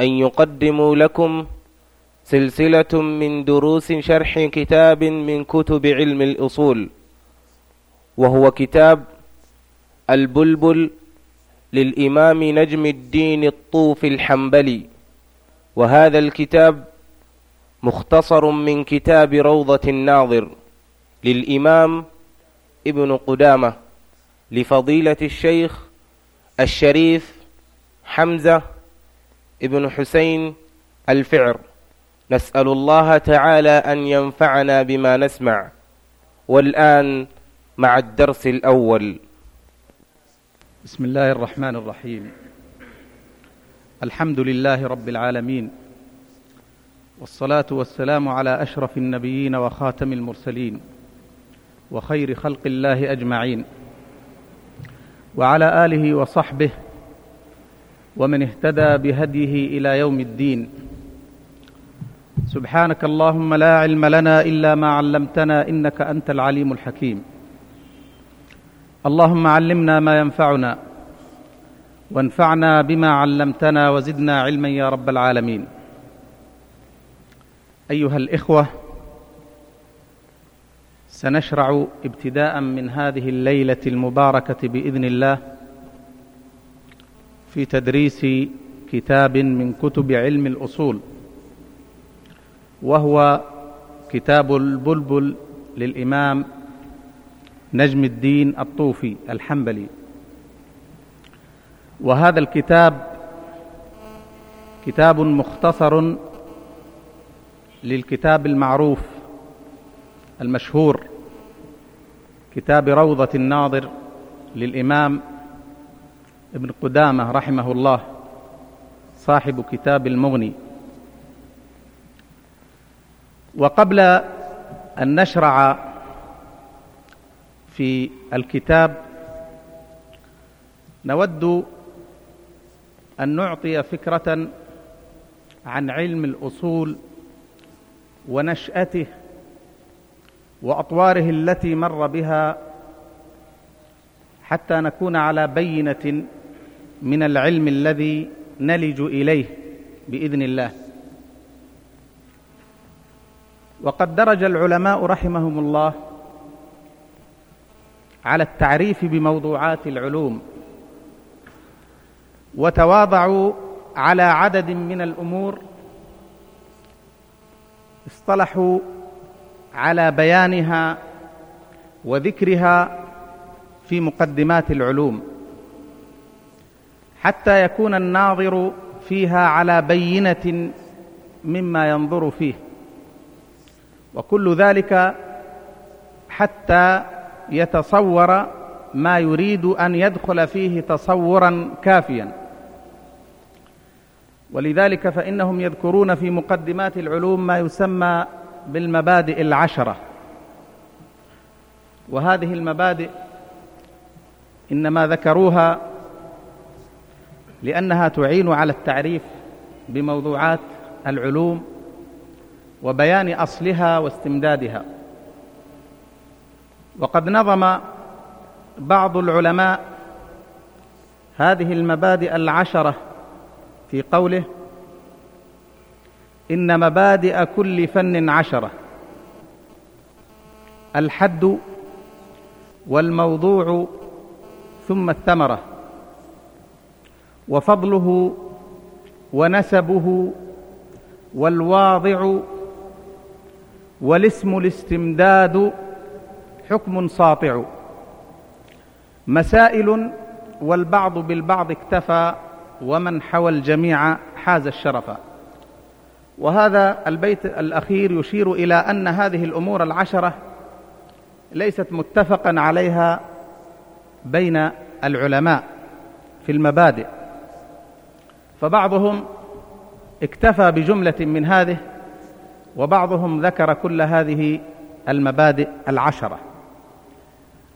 أن يقدموا لكم سلسلة من دروس شرح كتاب من كتب علم الأصول وهو كتاب البلبل للإمام نجم الدين الطوفي الحنبلي. وهذا الكتاب مختصر من كتاب روضة الناظر للإمام ابن قدامة لفضيلة الشيخ الشريف حمزة ابن حسين الفعر. نسأل الله تعالى أن ينفعنا بما نسمع. والآن مع الدرس الأول. بسم الله الرحمن الرحيم. الحمد لله رب العالمين. والصلاة والسلام على أشرف النبيين وخاتم المرسلين وخير خلق الله أجمعين. وعلى آله وصحبه ومن اهتدى بهديه إلى يوم الدين. سبحانك اللهم لا علم لنا إلا ما علمتنا إنك أنت العليم الحكيم. اللهم علمنا ما ينفعنا وانفعنا بما علمتنا وزدنا علما يا رب العالمين. أيها الإخوة سنشرع ابتداء من هذه الليلة المباركة بإذن الله. في تدريس كتاب من كتب علم الأصول وهو كتاب البلبل للإمام نجم الدين الطوفي الحنبلي. وهذا الكتاب كتاب مختصر للكتاب المعروف المشهور كتاب روضة الناظر للإمام ابن قدامة رحمه الله صاحب كتاب المغني. وقبل أن نشرع في الكتاب نود أن نعطي فكرة عن علم الأصول ونشأته وأطواره التي مر بها حتى نكون على بينة من العلم الذي نلج إليه بإذن الله. وقد درج العلماء رحمهم الله على التعريف بموضوعات العلوم وتواضعوا على عدد من الأمور اصطلحوا على بيانها وذكرها في مقدمات العلوم. حتى يكون الناظر فيها على بينة مما ينظر فيه. وكل ذلك حتى يتصور ما يريد أن يدخل فيه تصورا كافيا. ولذلك فإنهم يذكرون في مقدمات العلوم ما يسمى بالمبادئ العشرة. وهذه المبادئ إنما ذكروها لأنها تعين على التعريف بموضوعات العلوم وبيان أصلها واستمدادها. وقد نظم بعض العلماء هذه المبادئ العشرة في قوله إن مبادئ كل فن عشرة. الحد والموضوع ثم الثمرة. وفضله ونسبه والواضع والاسم الاستمداد حكم ساطع. مسائل والبعض بالبعض اكتفى ومن حوى الجميع حاز الشرف. وهذا البيت الأخير يشير إلى أن هذه الأمور العشرة ليست متفقا عليها بين العلماء في المبادئ. فبعضهم اكتفى بجملة من هذه وبعضهم ذكر كل هذه المبادئ العشرة.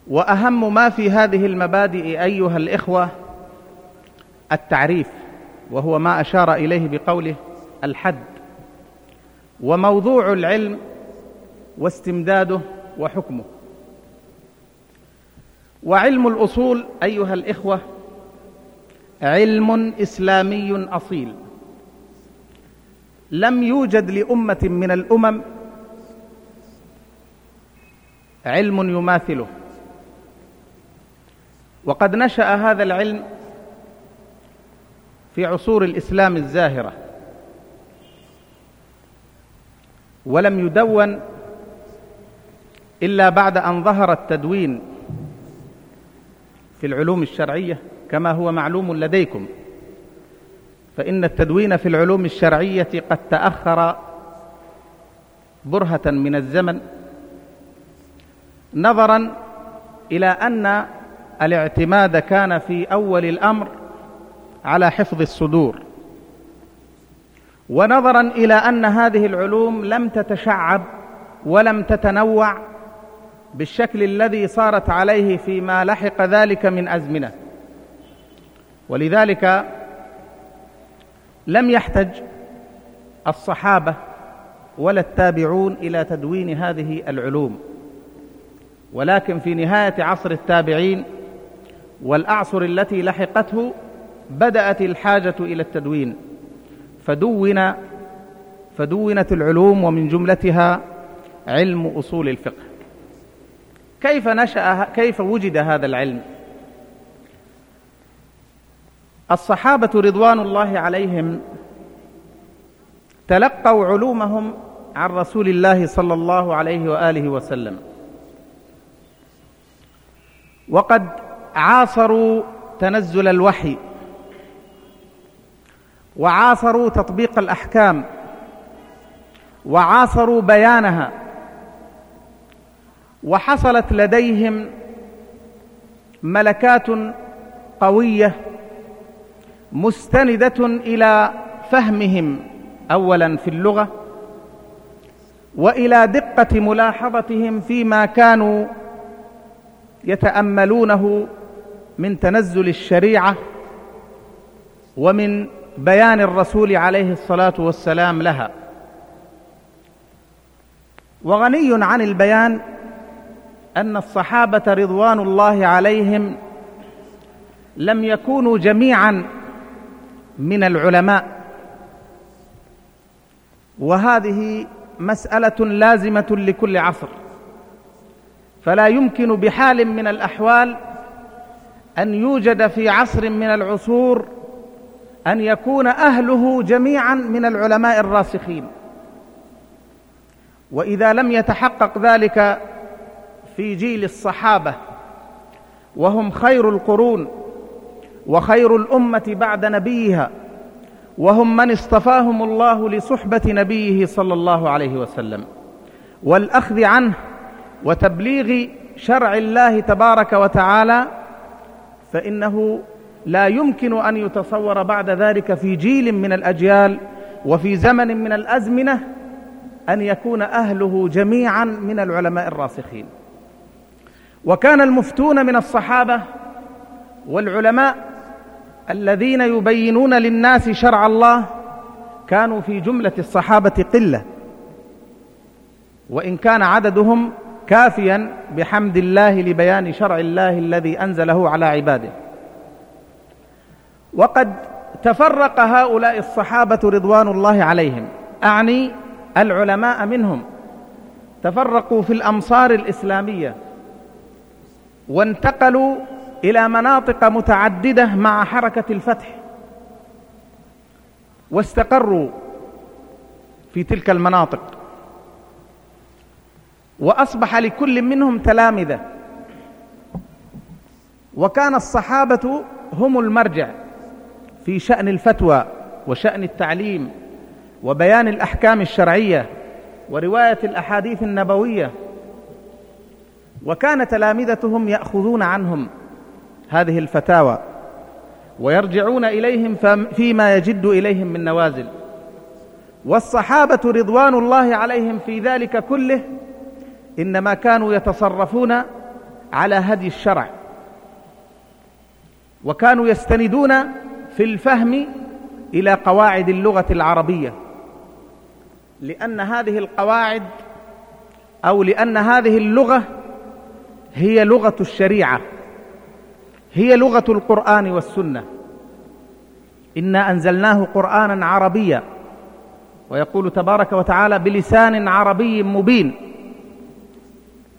وأهم ما في هذه المبادئ أيها الإخوة التعريف وهو ما أشار إليه بقوله الحد وموضوع العلم واستمداده وحكمه. وعلم الأصول أيها الإخوة علم إسلامي أصيل. لم يوجد لأمة من الأمم علم يماثله. وقد نشأ هذا العلم في عصور الإسلام الزاهرة. ولم يدون إلا بعد أن ظهر التدوين في العلوم الشرعية. كما هو معلوم لديكم. فإن التدوين في العلوم الشرعية قد تأخر برهة من الزمن نظرا إلى أن الاعتماد كان في أول الأمر على حفظ الصدور ونظرا إلى أن هذه العلوم لم تتشعب ولم تتنوع بالشكل الذي صارت عليه فيما لحق ذلك من أزمنة. ولذلك لم يحتج الصحابة ولا التابعون إلى تدوين هذه العلوم. ولكن في نهاية عصر التابعين والأعصر التي لحقته بدأت الحاجة إلى التدوين. فدون فدونت العلوم ومن جملتها علم أصول الفقه. كيف نشأ كيف وجد هذا العلم؟ الصحابة رضوان الله عليهم تلقوا علومهم عن رسول الله صلى الله عليه وآله وسلم. وقد عاصروا تنزل الوحي. وعاصروا تطبيق الأحكام. وعاصروا بيانها. وحصلت لديهم ملكات قوية مستندة إلى فهمهم أولا في اللغة وإلى دقة ملاحظتهم فيما كانوا يتأملونه من تنزل الشريعة ومن بيان الرسول عليه الصلاة والسلام لها. وغني عن البيان أن الصحابة رضوان الله عليهم لم يكونوا جميعا من العلماء. وهذه مسألة لازمة لكل عصر. فلا يمكن بحال من الأحوال أن يوجد في عصر من العصور أن يكون أهله جميعا من العلماء الراسخين. وإذا لم يتحقق ذلك في جيل الصحابة وهم خير القرون وخير الأمة بعد نبيها وهم من اصطفاهم الله لصحبة نبيه صلى الله عليه وسلم والأخذ عنه وتبليغ شرع الله تبارك وتعالى فإنه لا يمكن أن يتصور بعد ذلك في جيل من الأجيال وفي زمن من الأزمنة أن يكون أهله جميعا من العلماء الراسخين. وكان المفتون من الصحابة والعلماء الذين يبينون للناس شرع الله كانوا في جملة الصحابة قلة. وإن كان عددهم كافيا بحمد الله لبيان شرع الله الذي أنزله على عباده. وقد تفرق هؤلاء الصحابة رضوان الله عليهم. أعني العلماء منهم. تفرقوا في الأمصار الإسلامية وانتقلوا إلى مناطق متعددة مع حركة الفتح. واستقروا في تلك المناطق. وأصبح لكل منهم تلامذة. وكان الصحابة هم المرجع في شأن الفتوى وشأن التعليم وبيان الأحكام الشرعية ورواية الأحاديث النبوية. وكان تلامذتهم يأخذون عنهم. هذه الفتاوى ويرجعون إليهم فيما يجد إليهم من نوازل. والصحابة رضوان الله عليهم في ذلك كله إنما كانوا يتصرفون على هدي الشرع. وكانوا يستندون في الفهم إلى قواعد اللغة العربية. لأن هذه القواعد أو لأن هذه اللغة هي لغة الشريعة. هي لغة القرآن والسنة. إنا أنزلناه قرآنا عربيا. ويقول تبارك وتعالى بلسان عربي مبين.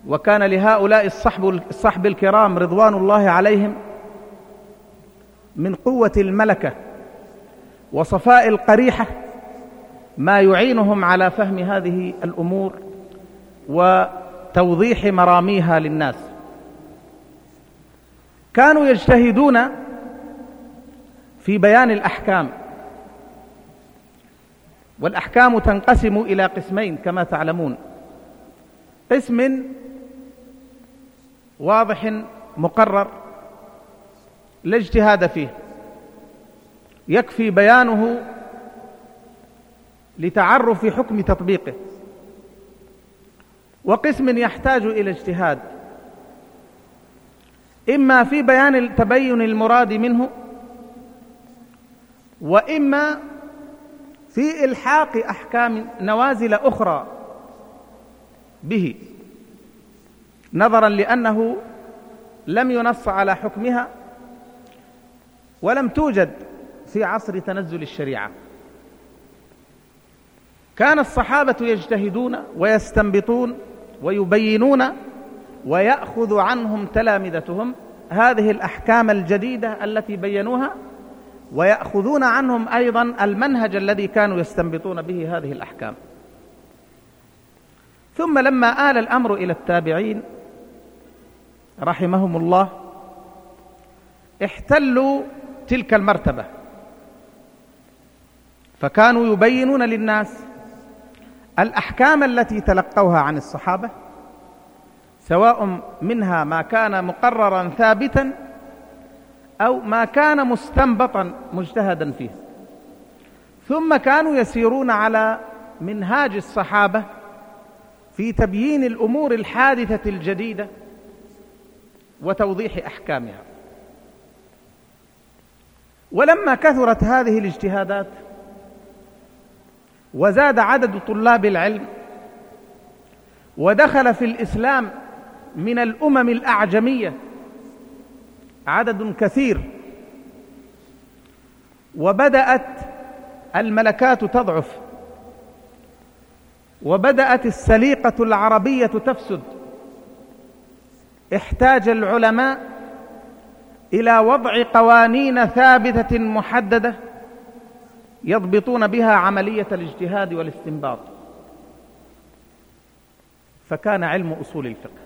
وكان لهؤلاء الصحب, الصحب الكرام رضوان الله عليهم من قوة الملكة وصفاء القريحة ما يعينهم على فهم هذه الأمور وتوضيح مراميها للناس. كانوا يجتهدون في بيان الأحكام. والأحكام تنقسم إلى قسمين كما تعلمون. قسم واضح مقرر لا اجتهاد فيه. يكفي بيانه لتعرف حكم تطبيقه. وقسم يحتاج إلى اجتهاد. إما في بيان تبين المراد منه وإما في إلحاق أحكام نوازل أخرى به نظرا لأنه لم ينص على حكمها ولم توجد في عصر تنزل الشريعة. كان الصحابة يجتهدون ويستنبطون ويبينون ويأخذ عنهم تلامذتهم هذه الأحكام الجديدة التي بينوها ويأخذون عنهم أيضا المنهج الذي كانوا يستنبطون به هذه الأحكام. ثم لما آل الأمر إلى التابعين رحمهم الله احتلوا تلك المرتبة. فكانوا يبينون للناس الأحكام التي تلقوها عن الصحابة سواء منها ما كان مقررا ثابتا أو ما كان مستنبطا مجتهدا فيه ثم كانوا يسيرون على منهاج الصحابة في تبيين الأمور الحادثة الجديدة وتوضيح أحكامها. ولما كثرت هذه الاجتهادات وزاد عدد طلاب العلم ودخل في الإسلام من الأمم الأعجمية. عدد كثير. وبدأت الملكات تضعف. وبدأت السليقة العربية تفسد. احتاج العلماء إلى وضع قوانين ثابتة محددة يضبطون بها عملية الاجتهاد والاستنباط. فكان علم أصول الفقه.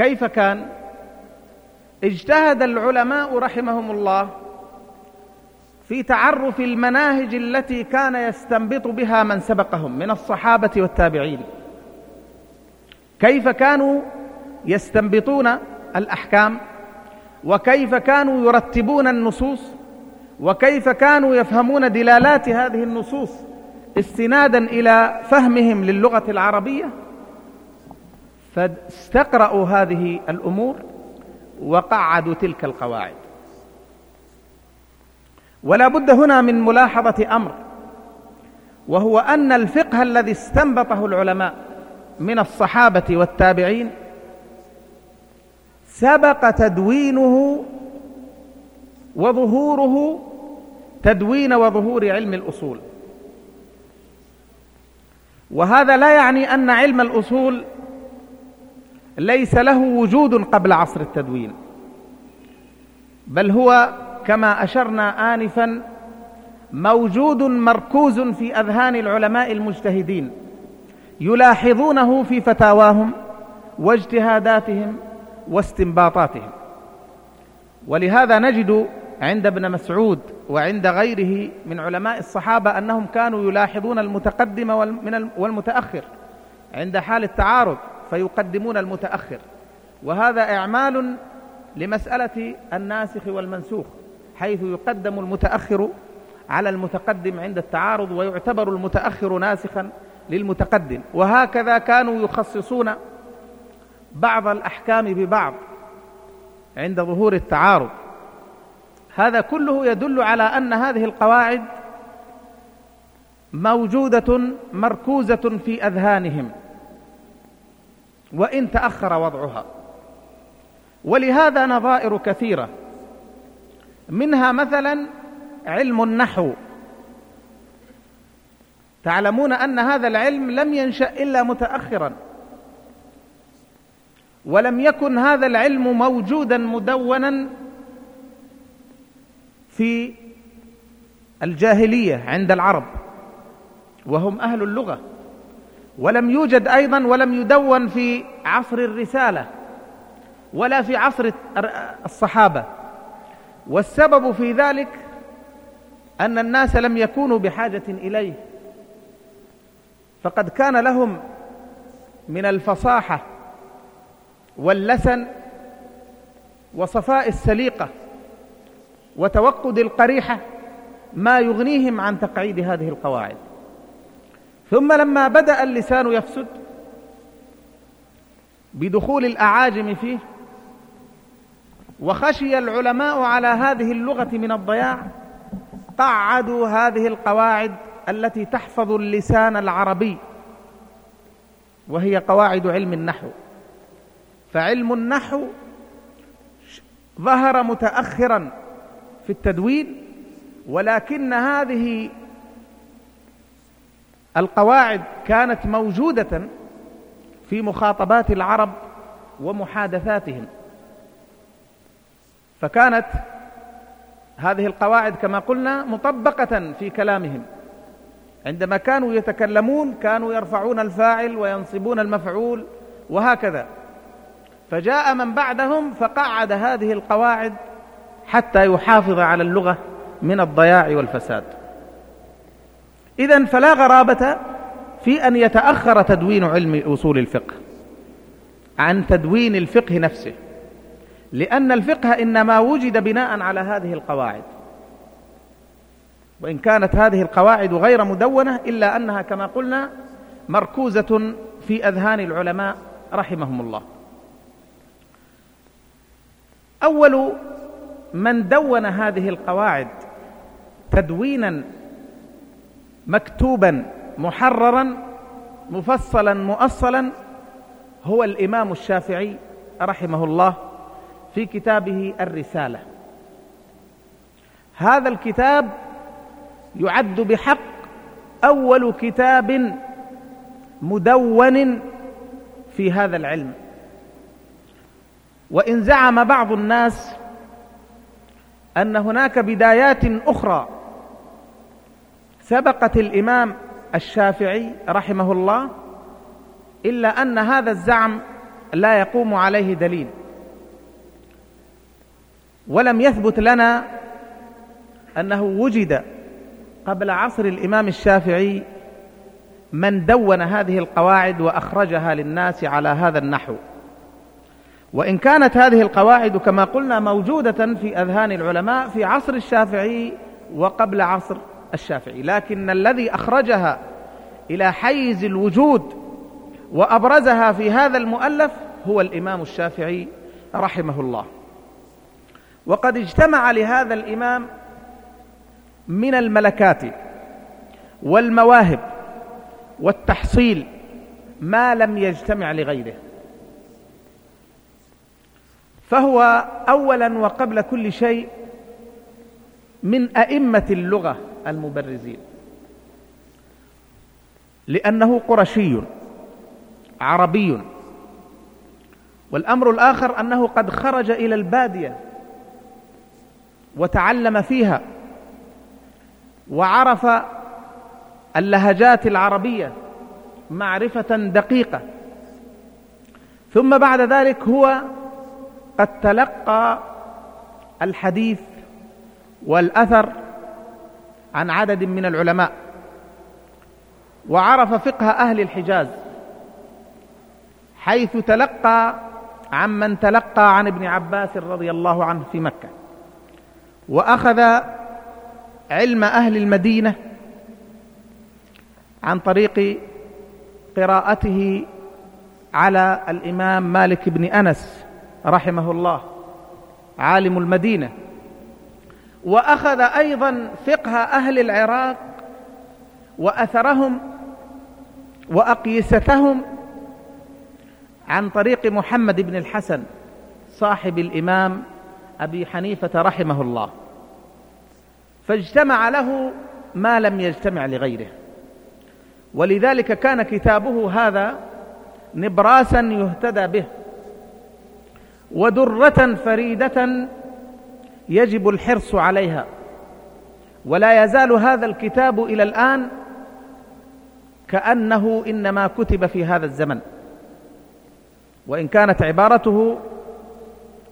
كيف كان؟ اجتهد العلماء رحمهم الله في تعرف المناهج التي كان يستنبط بها من سبقهم من الصحابة والتابعين. كيف كانوا يستنبطون الأحكام؟ وكيف كانوا يرتبون النصوص؟ وكيف كانوا يفهمون دلالات هذه النصوص استنادا إلى فهمهم للغة العربية؟ فاستقرأوا هذه الأمور وقعدوا تلك القواعد. ولا بد هنا من ملاحظة أمر وهو أن الفقه الذي استنبطه العلماء من الصحابة والتابعين سبق تدوينه وظهوره تدوين وظهور علم الأصول. وهذا لا يعني أن علم الأصول ليس له وجود قبل عصر التدوين بل هو كما أشرنا آنفا موجود مركوز في أذهان العلماء المجتهدين يلاحظونه في فتاواهم واجتهاداتهم واستنباطاتهم. ولهذا نجد عند ابن مسعود وعند غيره من علماء الصحابة أنهم كانوا يلاحظون المتقدم والمتأخر عند حال التعارض فيقدمون المتأخر. وهذا إعمال لمسألة الناسخ والمنسوخ حيث يقدم المتأخر على المتقدم عند التعارض ويعتبر المتأخر ناسخا للمتقدم. وهكذا كانوا يخصصون بعض الأحكام ببعض عند ظهور التعارض. هذا كله يدل على أن هذه القواعد موجودة مركوزة في أذهانهم. وإن تأخر وضعها. ولهذا نظائر كثيرة. منها مثلا علم النحو. تعلمون أن هذا العلم لم ينشأ إلا متأخرا. ولم يكن هذا العلم موجودا مدونا في الجاهلية عند العرب. وهم أهل اللغة. ولم يوجد أيضا ولم يدون في عصر الرسالة ولا في عصر الصحابة. والسبب في ذلك أن الناس لم يكونوا بحاجة إليه. فقد كان لهم من الفصاحة واللسن وصفاء السليقة وتوقد القريحة ما يغنيهم عن تقعيد هذه القواعد. ثم لما بدأ اللسان يفسد بدخول الأعاجم فيه وخشي العلماء على هذه اللغة من الضياع قعدوا هذه القواعد التي تحفظ اللسان العربي وهي قواعد علم النحو. فعلم النحو ظهر متأخرا في التدوين ولكن هذه القواعد كانت موجودة في مخاطبات العرب ومحادثاتهم. فكانت هذه القواعد كما قلنا مطبقة في كلامهم. عندما كانوا يتكلمون كانوا يرفعون الفاعل وينصبون المفعول وهكذا. فجاء من بعدهم فقعد هذه القواعد حتى يحافظ على اللغة من الضياع والفساد. إذا فلا غرابة في أن يتأخر تدوين علم أصول الفقه عن تدوين الفقه نفسه لأن الفقه إنما وجد بناء على هذه القواعد. وإن كانت هذه القواعد غير مدونة إلا أنها كما قلنا مركوزة في أذهان العلماء رحمهم الله. أول من دون هذه القواعد تدوينا مكتوبا محررا مفصلا مؤصلا هو الإمام الشافعي رحمه الله في كتابه الرسالة. هذا الكتاب يعد بحق أول كتاب مدون في هذا العلم. وإن زعم بعض الناس أن هناك بدايات أخرى سبقت الإمام الشافعي رحمه الله إلا أن هذا الزعم لا يقوم عليه دليل. ولم يثبت لنا أنه وجد قبل عصر الإمام الشافعي من دون هذه القواعد وأخرجها للناس على هذا النحو. وإن كانت هذه القواعد كما قلنا موجودة في أذهان العلماء في عصر الشافعي وقبل عصر الشافعي لكن الذي أخرجها إلى حيز الوجود وأبرزها في هذا المؤلف هو الإمام الشافعي رحمه الله. وقد اجتمع لهذا الإمام من الملكات والمواهب والتحصيل ما لم يجتمع لغيره. فهو اولا وقبل كل شيء من أئمة اللغة المبرزين. لأنه قرشي عربي. والأمر الآخر أنه قد خرج إلى البادية وتعلم فيها وعرف اللهجات العربية معرفة دقيقة. ثم بعد ذلك هو قد تلقى الحديث والأثر عن عدد من العلماء وعرف فقه أهل الحجاز حيث تلقى عمن تلقى عن ابن عباس رضي الله عنه في مكة وأخذ علم أهل المدينة عن طريق قراءته على الإمام مالك بن أنس رحمه الله عالم المدينة. وأخذ أيضا فقه أهل العراق وأثرهم وأقيستهم عن طريق محمد بن الحسن صاحب الإمام أبي حنيفة رحمه الله. فاجتمع له ما لم يجتمع لغيره. ولذلك كان كتابه هذا نبراسا يهتدى به. ودرة فريدة يجب الحرص عليها. ولا يزال هذا الكتاب إلى الآن كأنه إنما كتب في هذا الزمن. وإن كانت عبارته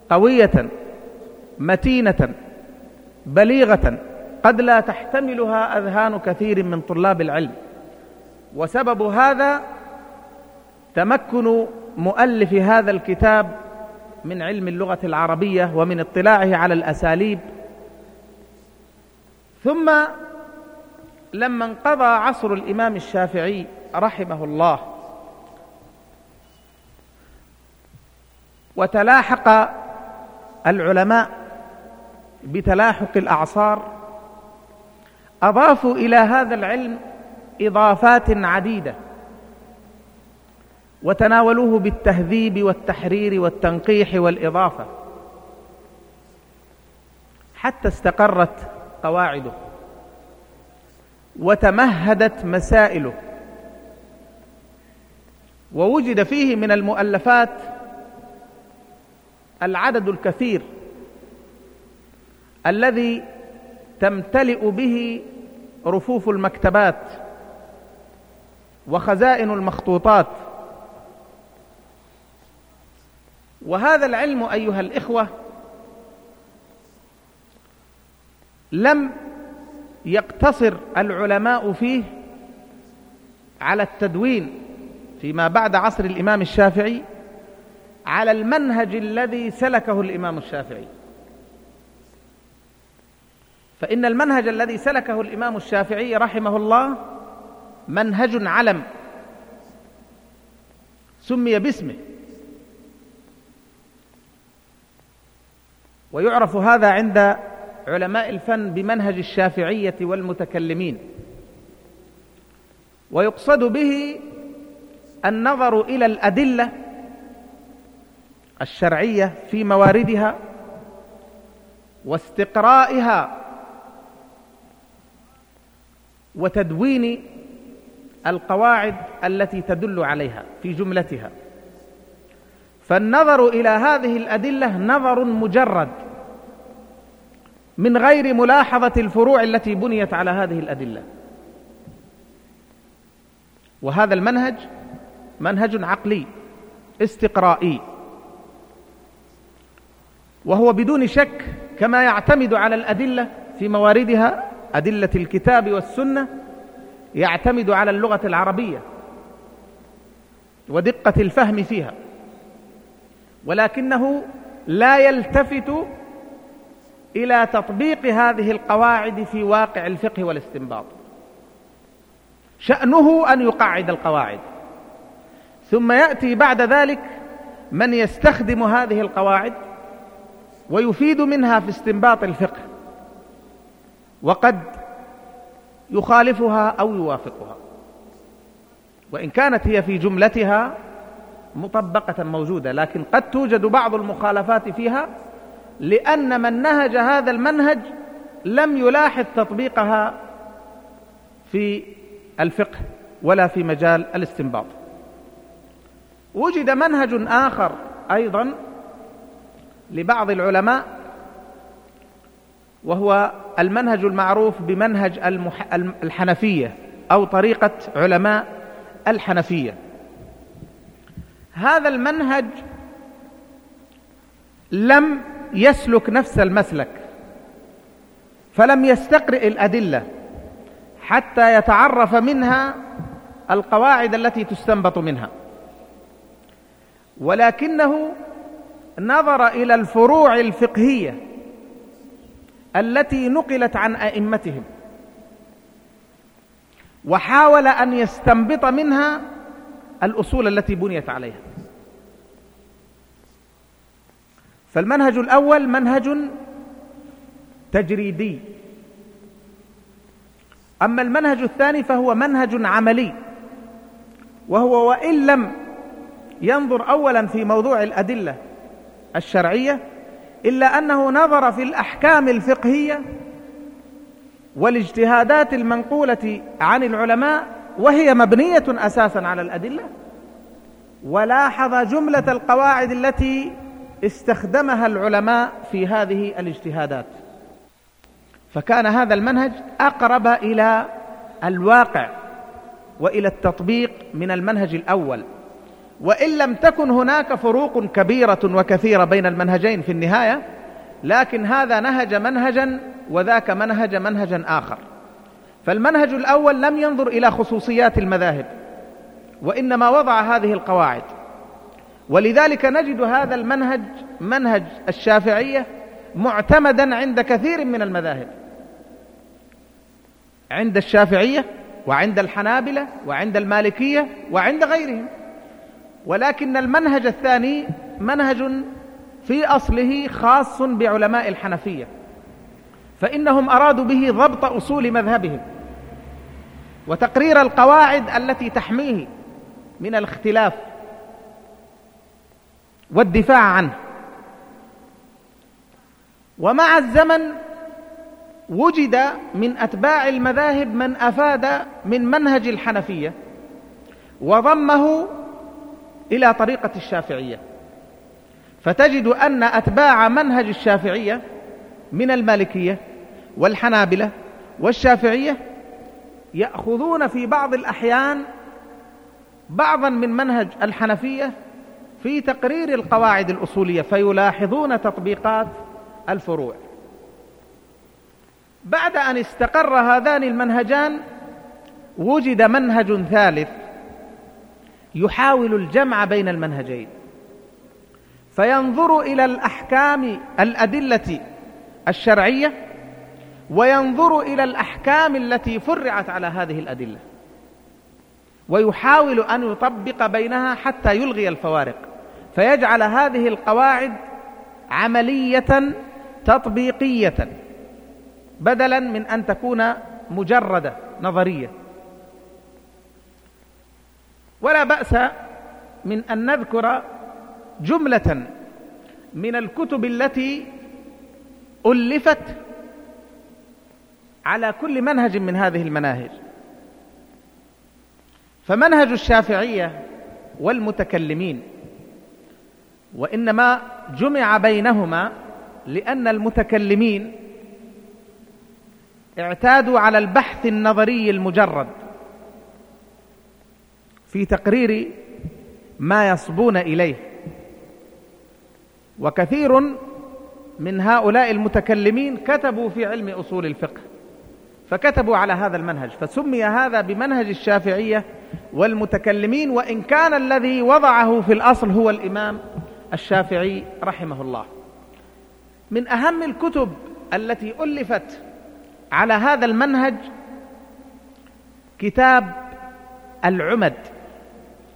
قوية متينة بليغة قد لا تحتملها أذهان كثير من طلاب العلم. وسبب هذا تمكن مؤلف هذا الكتاب من علم اللغة العربية ومن اطلاعه على الأساليب. ثم لما انقضى عصر الإمام الشافعي رحمه الله وتلاحق العلماء بتلاحق الأعصار أضافوا إلى هذا العلم إضافات عديدة. وتناولوه بالتهذيب والتحرير والتنقيح والإضافة. حتى استقرت قواعده. وتمهدت مسائله. ووجد فيه من المؤلفات العدد الكثير الذي تمتلئ به رفوف المكتبات وخزائن المخطوطات. وهذا العلم أيها الإخوة لم يقتصر العلماء فيه على التدوين فيما بعد عصر الإمام الشافعي على المنهج الذي سلكه الإمام الشافعي. فإن المنهج الذي سلكه الإمام الشافعي رحمه الله منهج علم سمي باسمه. ويعرف هذا عند علماء الفن بمنهج الشافعية والمتكلمين. ويقصد به النظر إلى الأدلة الشرعية في مواردها واستقرائها وتدوين القواعد التي تدل عليها في جملتها. فالنظر إلى هذه الأدلة نظر مجرد من غير ملاحظة الفروع التي بنيت على هذه الأدلة. وهذا المنهج منهج عقلي استقرائي. وهو بدون شك كما يعتمد على الأدلة في مواردها أدلة الكتاب والسنة يعتمد على اللغة العربية ودقة الفهم فيها. ولكنه لا يلتفت إلى تطبيق هذه القواعد في واقع الفقه والاستنباط. شأنه أن يقعد القواعد. ثم يأتي بعد ذلك من يستخدم هذه القواعد ويفيد منها في استنباط الفقه وقد يخالفها أو يوافقها. وإن كانت هي في جملتها مطبقة موجودة لكن قد توجد بعض المخالفات فيها لأن من نهج هذا المنهج لم يلاحظ تطبيقها في الفقه ولا في مجال الاستنباط. وجد منهج آخر أيضا لبعض العلماء وهو المنهج المعروف بمنهج الحنفية أو طريقة علماء الحنفية. هذا المنهج لم يسلك نفس المسلك فلم يستقرئ الأدلة حتى يتعرف منها القواعد التي تستنبط منها. ولكنه نظر إلى الفروع الفقهية التي نقلت عن أئمتهم وحاول أن يستنبط منها الأصول التي بنيت عليها. فالمنهج الأول منهج تجريدي. أما المنهج الثاني فهو منهج عملي وهو وإن لم ينظر أولا في موضوع الأدلة الشرعية إلا أنه نظر في الأحكام الفقهية والاجتهادات المنقولة عن العلماء وهي مبنية أساسا على الأدلة ولاحظ جملة القواعد التي استخدمها العلماء في هذه الاجتهادات. فكان هذا المنهج أقرب إلى الواقع وإلى التطبيق من المنهج الأول. وإن لم تكن هناك فروق كبيرة وكثيرة بين المنهجين في النهاية لكن هذا نهج منهجا وذاك منهج منهجا آخر. فالمنهج الأول لم ينظر إلى خصوصيات المذاهب وإنما وضع هذه القواعد. ولذلك نجد هذا المنهج منهج الشافعية معتمدا عند كثير من المذاهب. عند الشافعية وعند الحنابلة وعند المالكية وعند غيرهم. ولكن المنهج الثاني منهج في أصله خاص بعلماء الحنفية. فإنهم أرادوا به ضبط أصول مذهبهم. وتقرير القواعد التي تحميه من الاختلاف. والدفاع عنه. ومع الزمن وجد من أتباع المذاهب من أفاد من منهج الحنفية وضمه إلى طريقة الشافعية. فتجد أن أتباع منهج الشافعية من المالكية والحنابلة والشافعية يأخذون في بعض الأحيان بعضا من منهج الحنفية في تقرير القواعد الأصولية فيلاحظون تطبيقات الفروع. بعد أن استقر هذان المنهجان وجد منهج ثالث يحاول الجمع بين المنهجين. فينظر إلى الأحكام الأدلة الشرعية وينظر إلى الأحكام التي فرعت على هذه الأدلة. ويحاول أن يطبق بينها حتى يلغي الفوارق. فيجعل هذه القواعد عملية تطبيقية بدلا من أن تكون مجردة نظرية. ولا بأس من أن نذكر جملة من الكتب التي ألفت على كل منهج من هذه المناهج. فمنهج الشافعية والمتكلمين وإنما جمع بينهما لأن المتكلمين اعتادوا على البحث النظري المجرد في تقرير ما يصبون إليه. وكثير من هؤلاء المتكلمين كتبوا في علم أصول الفقه. فكتبوا على هذا المنهج فسمي هذا بمنهج الشافعية والمتكلمين وإن كان الذي وضعه في الأصل هو الإمام الشافعي رحمه الله. من أهم الكتب التي ألفت على هذا المنهج كتاب العمد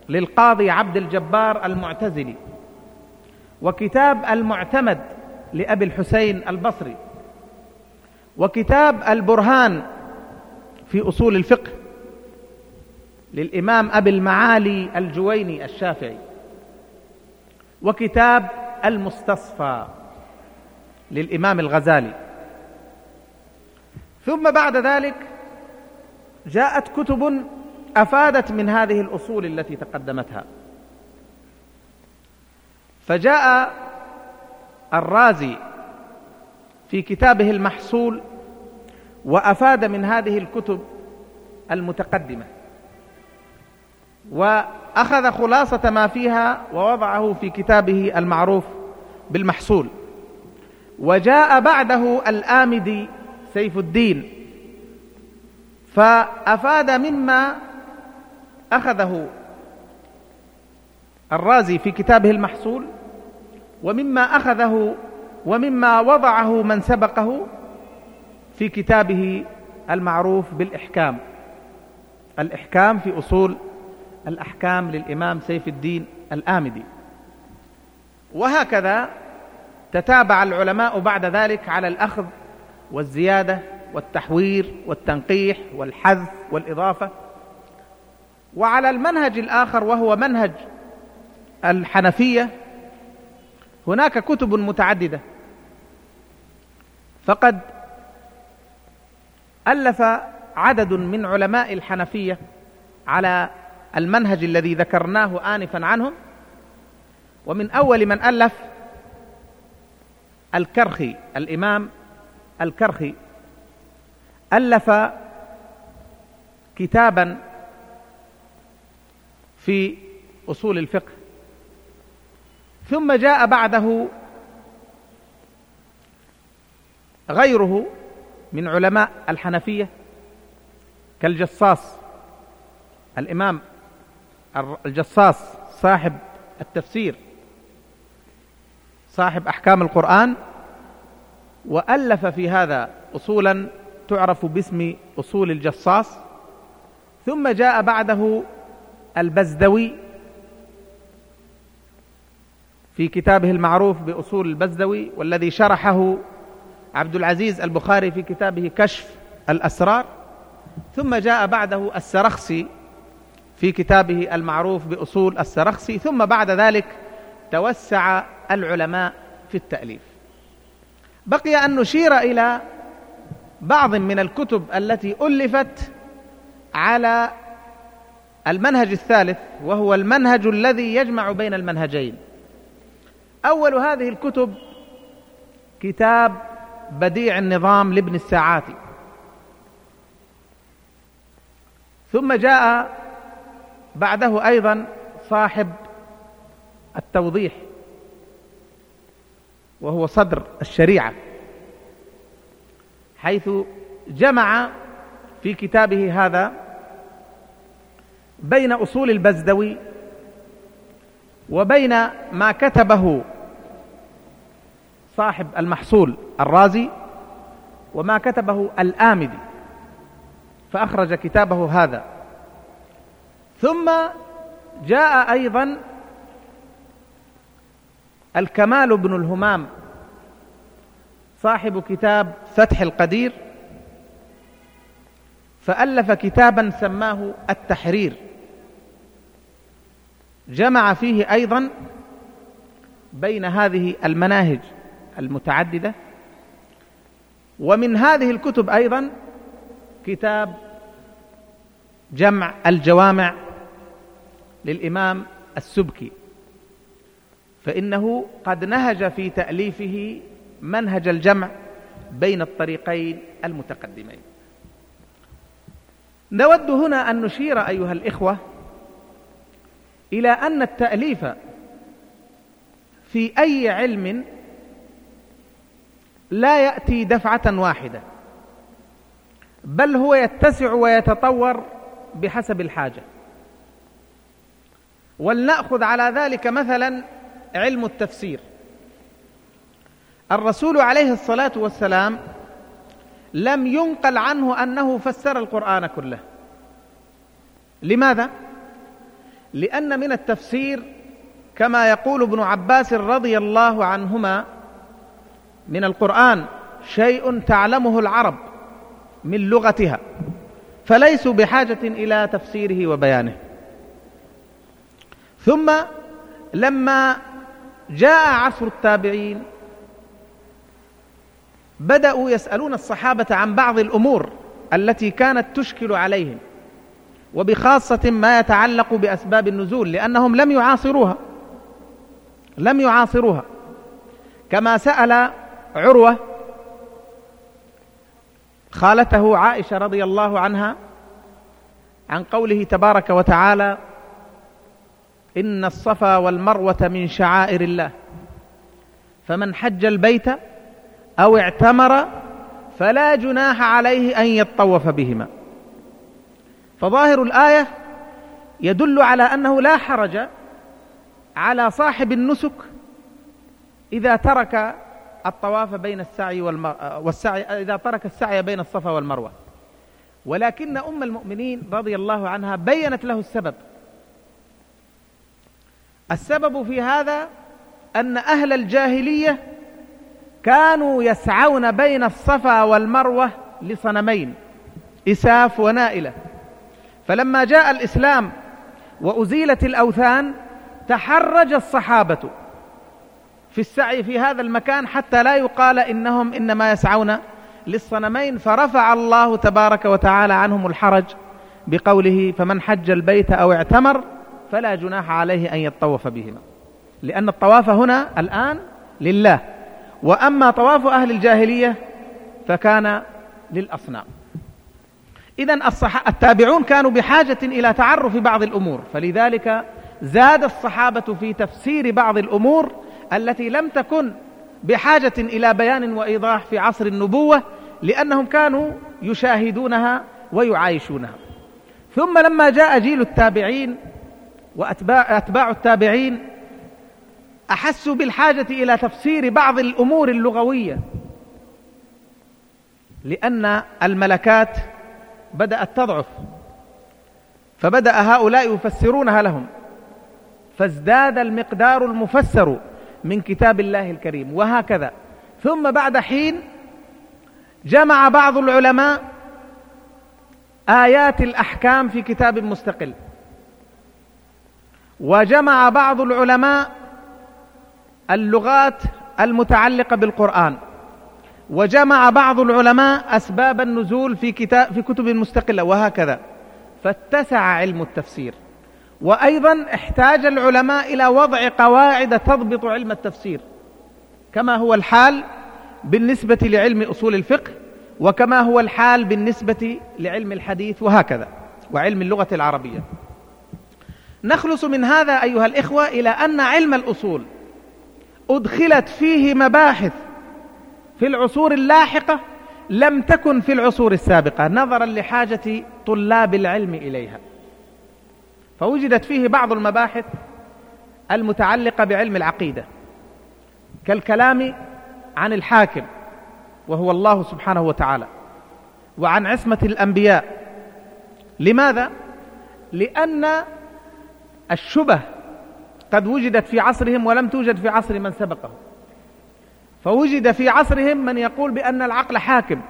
للقاضي عبد الجبار المعتزلي وكتاب المعتمد لأبي الحسين البصري. وكتاب البرهان في أصول الفقه للإمام أبي المعالي الجويني الشافعي وكتاب المستصفى للإمام الغزالي. ثم بعد ذلك جاءت كتب أفادت من هذه الأصول التي تقدمتها. فجاء الرازي في كتابه المحصول وأفاد من هذه الكتب المتقدمة. وأخذ خلاصة ما فيها ووضعه في كتابه المعروف بالمحصول. وجاء بعده الآمدي سيف الدين فأفاد مما أخذه الرازي في كتابه المحصول ومما أخذه ومما وضعه من سبقه في كتابه المعروف بالإحكام. الإحكام في أصول الأحكام للإمام سيف الدين الآمدي. وهكذا تتابع العلماء بعد ذلك على الأخذ والزيادة والتحوير والتنقيح والحذف والإضافة. وعلى المنهج الآخر وهو منهج الحنفية هناك كتب متعددة فقد ألف عدد من علماء الحنفية على المنهج الذي ذكرناه آنفا عنهم ومن أول من ألف الكرخي الإمام الكرخي ألف كتابا في أصول الفقه ثم جاء بعده غيره من علماء الحنفية كالجصاص الإمام الجصاص صاحب التفسير صاحب أحكام القرآن وألف في هذا أصولا تعرف باسم أصول الجصاص ثم جاء بعده البزدوي في كتابه المعروف بأصول البزدوي والذي شرحه عبد العزيز البخاري في كتابه كشف الأسرار ثم جاء بعده السرخسي في كتابه المعروف بأصول السرخسي ثم بعد ذلك توسع العلماء في التأليف. بقي أن نشير إلى بعض من الكتب التي ألفت على المنهج الثالث وهو المنهج الذي يجمع بين المنهجين. أول هذه الكتب كتاب بديع النظام لابن الساعاتي ثم جاء بعده أيضا صاحب التوضيح وهو صدر الشريعة حيث جمع في كتابه هذا بين أصول البزدوي وبين ما كتبه صاحب المحصول الرازي وما كتبه الآمدي فأخرج كتابه هذا. ثم جاء أيضا الكمال بن الهمام صاحب كتاب فتح القدير فألف كتابا سماه التحرير. جمع فيه أيضا بين هذه المناهج. المتعددة. ومن هذه الكتب أيضا كتاب جمع الجوامع للإمام السبكي. فإنه قد نهج في تأليفه منهج الجمع بين الطريقين المتقدمين. نود هنا أن نشير أيها الإخوة إلى أن التأليف في أي علم لا يأتي دفعة واحدة بل هو يتسع ويتطور بحسب الحاجة. ولنأخذ على ذلك مثلا علم التفسير. الرسول عليه الصلاة والسلام لم ينقل عنه أنه فسر القرآن كله. لماذا؟ لأن من التفسير كما يقول ابن عباس رضي الله عنهما من القرآن شيء تعلمه العرب من لغتها فليسوا بحاجة إلى تفسيره وبيانه. ثم لما جاء عصر التابعين بدأوا يسألون الصحابة عن بعض الأمور التي كانت تشكل عليهم وبخاصة ما يتعلق بأسباب النزول لأنهم لم يعاصروها لم يعاصروها. كما سأل عروة خالته عائشة رضي الله عنها عن قوله تبارك وتعالى إن الصفا والمروة من شعائر الله فمن حج البيت أو اعتمر فلا جناح عليه أن يطوف بهما. فظاهر الآية يدل على أنه لا حرج على صاحب النسك إذا ترك الطواف بين السعي والسعي إذا ترك السعي بين الصفا والمروة. ولكن أم المؤمنين رضي الله عنها بينت له السبب. السبب في هذا أن أهل الجاهلية كانوا يسعون بين الصفا والمروة لصنمين إساف ونائلة. فلما جاء الإسلام وأزيلت الأوثان تحرج الصحابة. في السعي في هذا المكان حتى لا يقال إنهم إنما يسعون للصنمين فرفع الله تبارك وتعالى عنهم الحرج بقوله فمن حج البيت أو اعتمر فلا جناح عليه أن يطوف بهما. لأن الطواف هنا الآن لله وأما طواف أهل الجاهلية فكان للأصنام. إذا التابعون كانوا بحاجة إلى تعرف بعض الأمور فلذلك زاد الصحابة في تفسير بعض الأمور التي لم تكن بحاجة إلى بيان وإيضاح في عصر النبوة لأنهم كانوا يشاهدونها ويعايشونها. ثم لما جاء جيل التابعين وأتباع أتباع التابعين أحسوا بالحاجة إلى تفسير بعض الأمور اللغوية لأن الملكات بدأت تضعف فبدأ هؤلاء يفسرونها لهم فازداد المقدار المفسر من كتاب الله الكريم وهكذا. ثم بعد حين جمع بعض العلماء آيات الأحكام في كتاب مستقل. وجمع بعض العلماء اللغات المتعلقة بالقرآن. وجمع بعض العلماء أسباب النزول في كتاب في كتب مستقلة وهكذا. فاتسع علم التفسير. وأيضا احتاج العلماء إلى وضع قواعد تضبط علم التفسير. كما هو الحال بالنسبة لعلم أصول الفقه وكما هو الحال بالنسبة لعلم الحديث وهكذا وعلم اللغة العربية. نخلص من هذا أيها الإخوة إلى أن علم الأصول أدخلت فيه مباحث في العصور اللاحقة لم تكن في العصور السابقة نظرا لحاجة طلاب العلم إليها. فوجدت فيه بعض المباحث المتعلقة بعلم العقيدة كالكلام عن الحاكم وهو الله سبحانه وتعالى وعن عصمة الأنبياء. لماذا؟ لأن الشبه قد وجدت في عصرهم ولم توجد في عصر من سبقه فوجد في عصرهم من يقول بأن العقل حاكم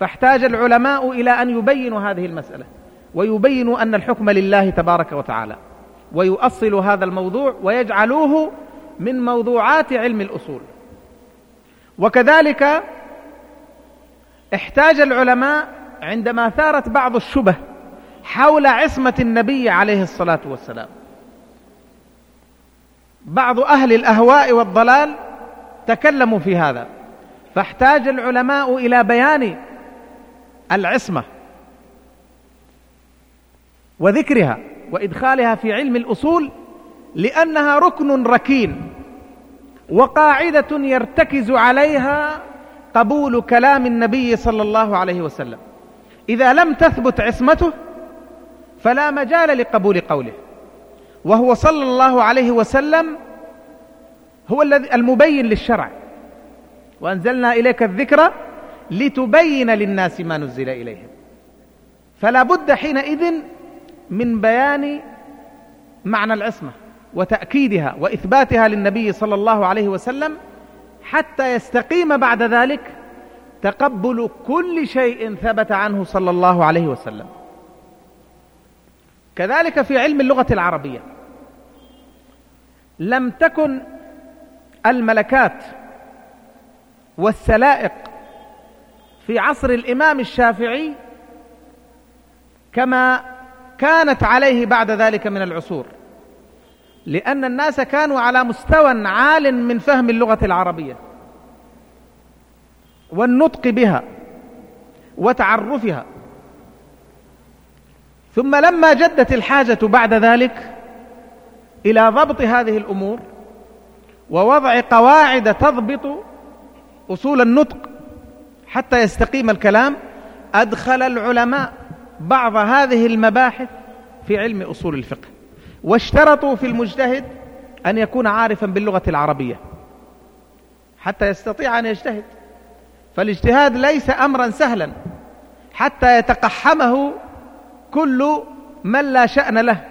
فاحتاج العلماء إلى أن يبينوا هذه المسألة. ويبينوا أن الحكم لله تبارك وتعالى ويؤصلوا هذا الموضوع ويجعلوه من موضوعات علم الأصول. وكذلك احتاج العلماء عندما ثارت بعض الشبه حول عصمة النبي عليه الصلاة والسلام. بعض أهل الأهواء والضلال تكلموا في هذا فاحتاج العلماء إلى بيان العصمة. وذكرها وإدخالها في علم الأصول لأنها ركن ركين وقاعدة يرتكز عليها قبول كلام النبي صلى الله عليه وسلم. إذا لم تثبت عصمته فلا مجال لقبول قوله. وهو صلى الله عليه وسلم هو الذي المبين للشرع. وأنزلنا إليك الذكر لتبين للناس ما نزل إليهم. فلا بد حينئذ من بيان معنى العصمة وتأكيدها وإثباتها للنبي صلى الله عليه وسلم حتى يستقيم بعد ذلك تقبل كل شيء ثبت عنه صلى الله عليه وسلم. كذلك في علم اللغة العربية. لم تكن الملكات والسلائق في عصر الإمام الشافعي كما كانت عليه بعد ذلك من العصور. لأن الناس كانوا على مستوى عال من فهم اللغة العربية. والنطق بها وتعرفها. ثم لما جدت الحاجة بعد ذلك إلى ضبط هذه الأمور ووضع قواعد تضبط أصول النطق حتى يستقيم الكلام أدخل العلماء. بعض هذه المباحث في علم أصول الفقه. واشترطوا في المجتهد أن يكون عارفا باللغة العربية. حتى يستطيع أن يجتهد. فالاجتهاد ليس أمرا سهلا. حتى يتقحمه كل من لا شأن له.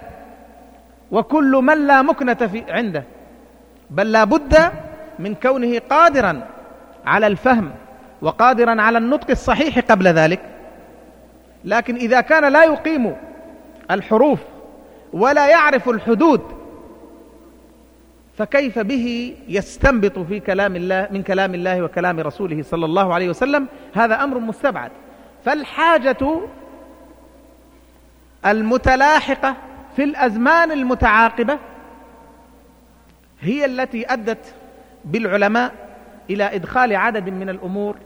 وكل من لا مكنة في عنده. بل لا بد من كونه قادرا على الفهم. وقادرا على النطق الصحيح قبل ذلك. لكن إذا كان لا يقيم الحروف ولا يعرف الحدود فكيف به يستنبط في كلام الله من كلام الله وكلام رسوله صلى الله عليه وسلم؟ هذا أمر مستبعد. فالحاجة المتلاحقة في الأزمان المتعاقبة هي التي أدت بالعلماء إلى إدخال عدد من الأمور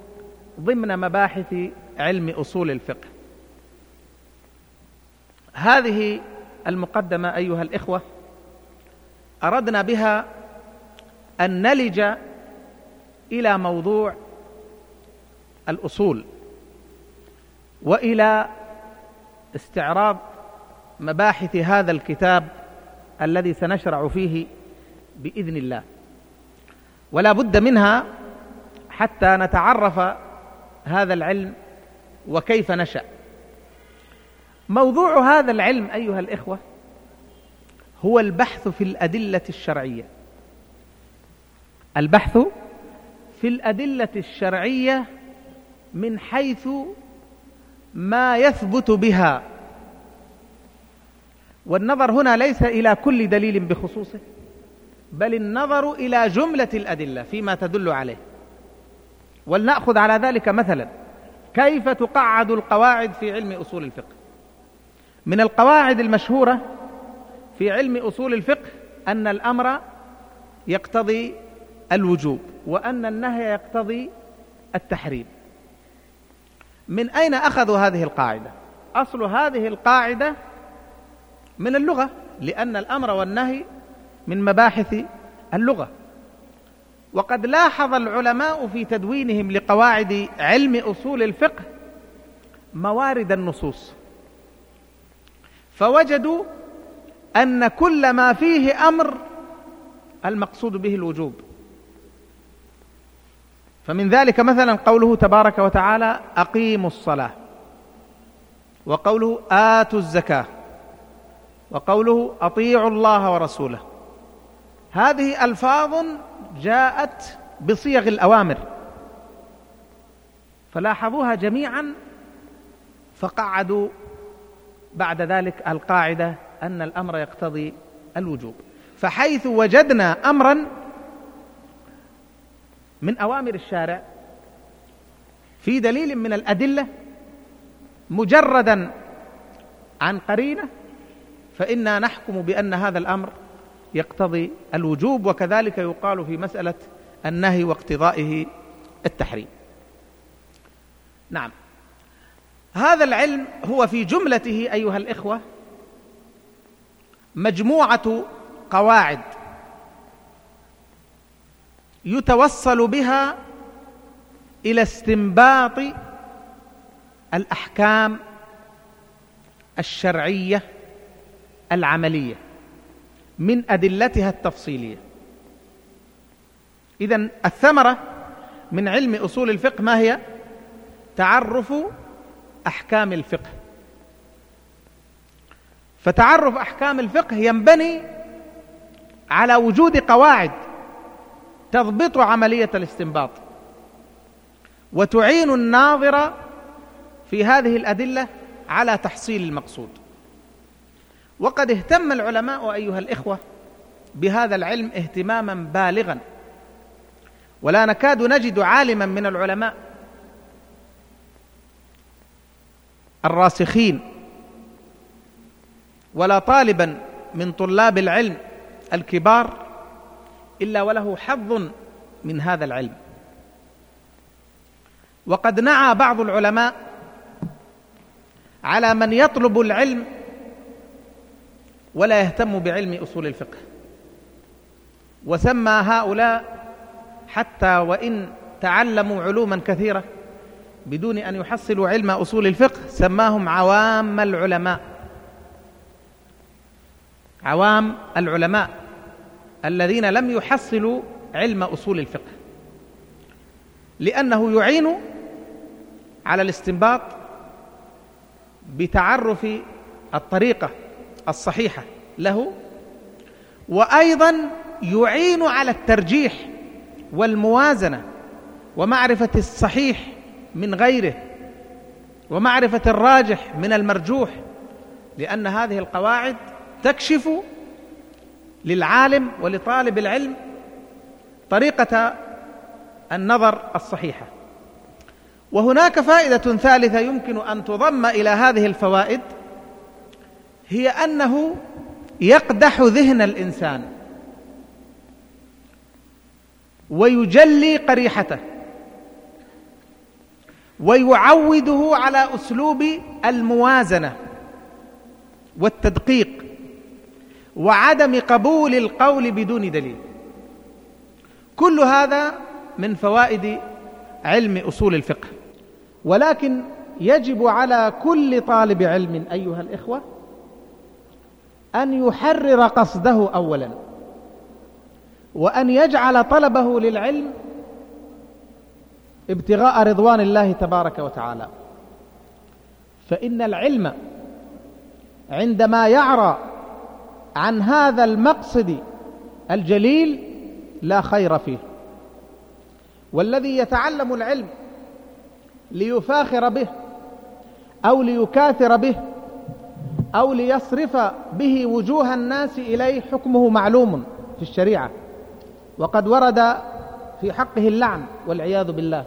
ضمن مباحث علم أصول الفقه. هذه المقدمة أيها الإخوة أردنا بها أن نلج إلى موضوع الأصول وإلى استعراض مباحث هذا الكتاب الذي سنشرع فيه بإذن الله. ولا بد منها حتى نتعرف هذا العلم وكيف نشأ. موضوع هذا العلم أيها الإخوة هو البحث في الأدلة الشرعية. البحث في الأدلة الشرعية من حيث ما يثبت بها. والنظر هنا ليس إلى كل دليل بخصوصه بل النظر إلى جملة الأدلة فيما تدل عليه. ولنأخذ على ذلك مثلا كيف تقعد القواعد في علم أصول الفقه؟ من القواعد المشهورة في علم أصول الفقه أن الأمر يقتضي الوجوب وأن النهي يقتضي التحريم. من أين أخذوا هذه القاعدة؟ أصل هذه القاعدة من اللغة لأن الأمر والنهي من مباحث اللغة. وقد لاحظ العلماء في تدوينهم لقواعد علم أصول الفقه موارد النصوص. فوجدوا أن كل ما فيه أمر المقصود به الوجوب. فمن ذلك مثلا قوله تبارك وتعالى أقيموا الصلاة وقوله آتوا الزكاة وقوله أطيعوا الله ورسوله. هذه ألفاظ جاءت بصيغ الأوامر فلاحظوها جميعا فقعدوا بعد ذلك القاعدة أن الأمر يقتضي الوجوب. فحيث وجدنا أمرا من أوامر الشارع في دليل من الأدلة مجردا عن قرينة فإنا نحكم بأن هذا الأمر يقتضي الوجوب وكذلك يقال في مسألة النهي واقتضائه التحريم. نعم. هذا العلم هو في جملته أيها الإخوة مجموعة قواعد يتوصل بها إلى استنباط الأحكام الشرعية العملية من أدلتها التفصيلية إذا الثمرة من علم أصول الفقه ما هي؟ تعرف أحكام الفقه. فتعرف أحكام الفقه ينبني على وجود قواعد تضبط عملية الاستنباط. وتعين الناظر في هذه الأدلة على تحصيل المقصود. وقد اهتم العلماء أيها الإخوة بهذا العلم اهتماما بالغا. ولا نكاد نجد عالما من العلماء الراسخين ولا طالبا من طلاب العلم الكبار إلا وله حظ من هذا العلم. وقد نعى بعض العلماء على من يطلب العلم ولا يهتم بعلم أصول الفقه. وسمى هؤلاء حتى وإن تعلموا علوما كثيره بدون أن يحصلوا علم أصول الفقه سماهم عوام العلماء. عوام العلماء الذين لم يحصلوا علم أصول الفقه. لأنه يعين على الاستنباط بتعرف الطريقة الصحيحة له وأيضا يعين على الترجيح والموازنة ومعرفة الصحيح من غيره ومعرفة الراجح من المرجوح لأن هذه القواعد تكشف للعالم ولطالب العلم طريقة النظر الصحيحة. وهناك فائدة ثالثة يمكن أن تضم إلى هذه الفوائد هي أنه يقدح ذهن الإنسان ويجلي قريحته. ويعوده على أسلوب الموازنة والتدقيق وعدم قبول القول بدون دليل. كل هذا من فوائد علم أصول الفقه. ولكن يجب على كل طالب علم أيها الإخوة أن يحرر قصده أولا وأن يجعل طلبه للعلم ابتغاء رضوان الله تبارك وتعالى. فإن العلم عندما يعرى عن هذا المقصد الجليل لا خير فيه. والذي يتعلم العلم ليفاخر به أو ليكاثر به أو ليصرف به وجوه الناس إليه حكمه معلوم في الشريعة. وقد ورد في حقه اللعن والعياذ بالله.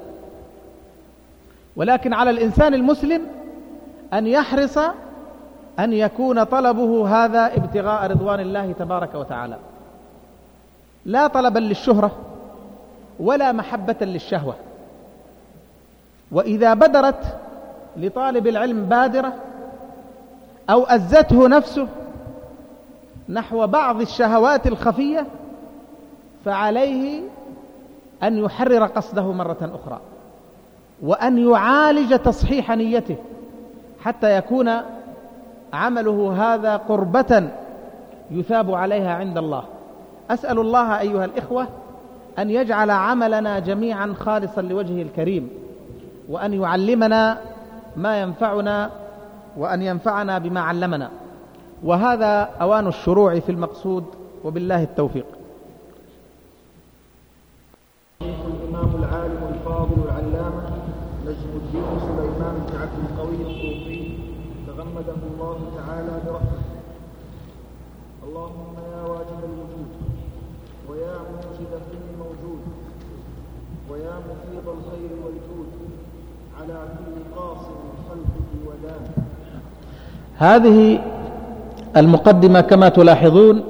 ولكن على الإنسان المسلم أن يحرص أن يكون طلبه هذا ابتغاء رضوان الله تبارك وتعالى. لا طلبا للشهرة ولا محبة للشهوة. وإذا بدرت لطالب العلم بادرة أو أزته نفسه نحو بعض الشهوات الخفية فعليه أن يحرر قصده مرة أخرى. وأن يعالج تصحيح نيته حتى يكون عمله هذا قربة يثاب عليها عند الله. أسأل الله أيها الإخوة أن يجعل عملنا جميعا خالصا لوجهه الكريم وأن يعلمنا ما ينفعنا وأن ينفعنا بما علمنا. وهذا أوان الشروع في المقصود وبالله التوفيق. هذه المقدمة كما تلاحظون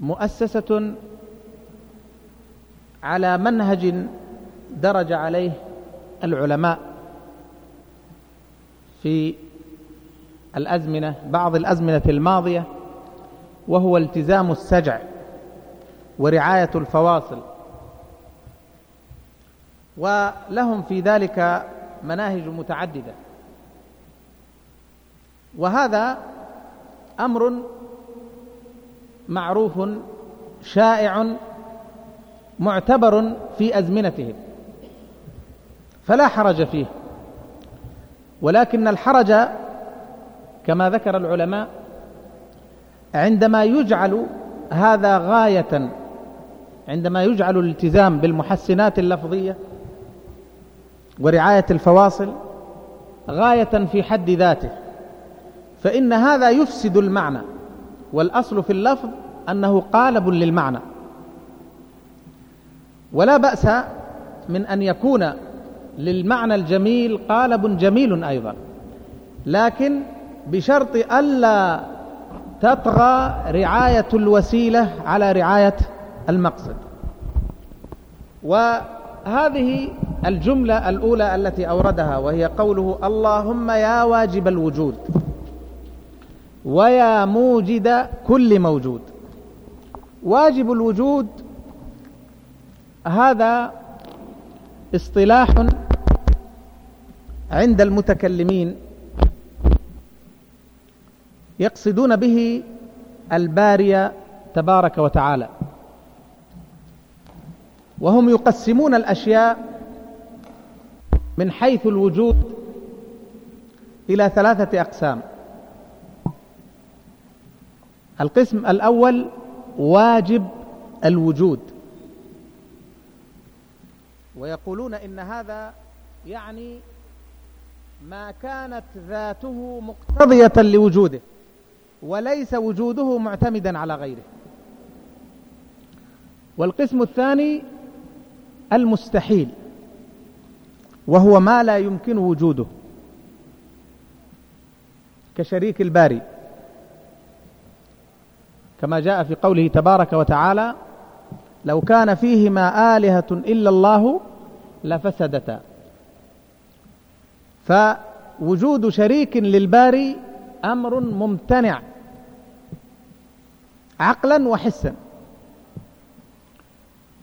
مؤسسة على منهج درج عليه العلماء في الأزمنة بعض الأزمنة الماضية وهو التزام السجع ورعاية الفواصل. ولهم في ذلك مناهج متعددة. وهذا أمر معروف شائع معتبر في أزمنتهم فلا حرج فيه ولكن الحرج كما ذكر العلماء عندما يجعل هذا غاية عندما يجعل الالتزام بالمحسنات اللفظية ورعاية الفواصل غاية في حد ذاته. فإن هذا يفسد المعنى. والأصل في اللفظ أنه قالب للمعنى. ولا بأس من أن يكون للمعنى الجميل قالب جميل أيضا. لكن بشرط ألا تطغى رعاية الوسيلة على رعاية المقصد. وهذه الجملة الأولى التي أوردها وهي قوله اللهم يا واجب الوجود. ويا موجد كل موجود. واجب الوجود هذا اصطلاح عند المتكلمين يقصدون به الباري تبارك وتعالى. وهم يقسمون الأشياء من حيث الوجود إلى ثلاثة أقسام. القسم الأول واجب الوجود. ويقولون إن هذا يعني ما كانت ذاته مقتضية لوجوده وليس وجوده معتمدا على غيره. والقسم الثاني المستحيل وهو ما لا يمكن وجوده كشريك الباري. كما جاء في قوله تبارك وتعالى لو كان فيهما آلهة إلا الله لفسدتا. فوجود شريك للباري أمر ممتنع عقلا وحسا.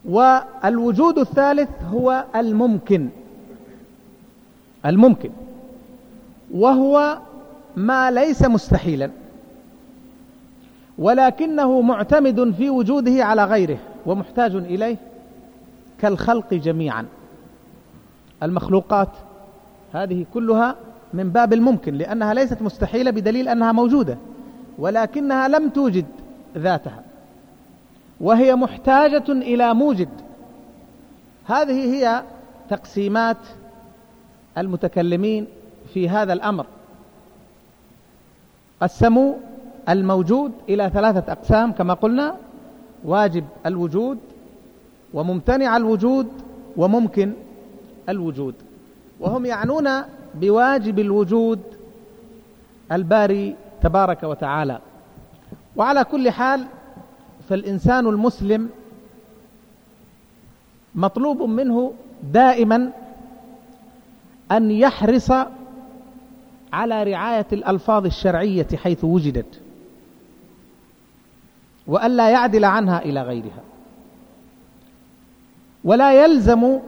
والوجود الثالث هو الممكن الممكن وهو ما ليس مستحيلا. ولكنه معتمد في وجوده على غيره ومحتاج إليه كالخلق جميعا. المخلوقات هذه كلها من باب الممكن لأنها ليست مستحيلة بدليل أنها موجودة ولكنها لم توجد ذاتها وهي محتاجة إلى موجد. هذه هي تقسيمات المتكلمين في هذا الأمر. قسموا الموجود إلى ثلاثة أقسام كما قلنا واجب الوجود وممتنع الوجود وممكن الوجود. وهم يعنون بواجب الوجود الباري تبارك وتعالى. وعلى كل حال فالإنسان المسلم مطلوب منه دائما أن يحرص على رعاية الألفاظ الشرعية حيث وجدت. وألا يعدل عنها إلى غيرها. ولا يلزم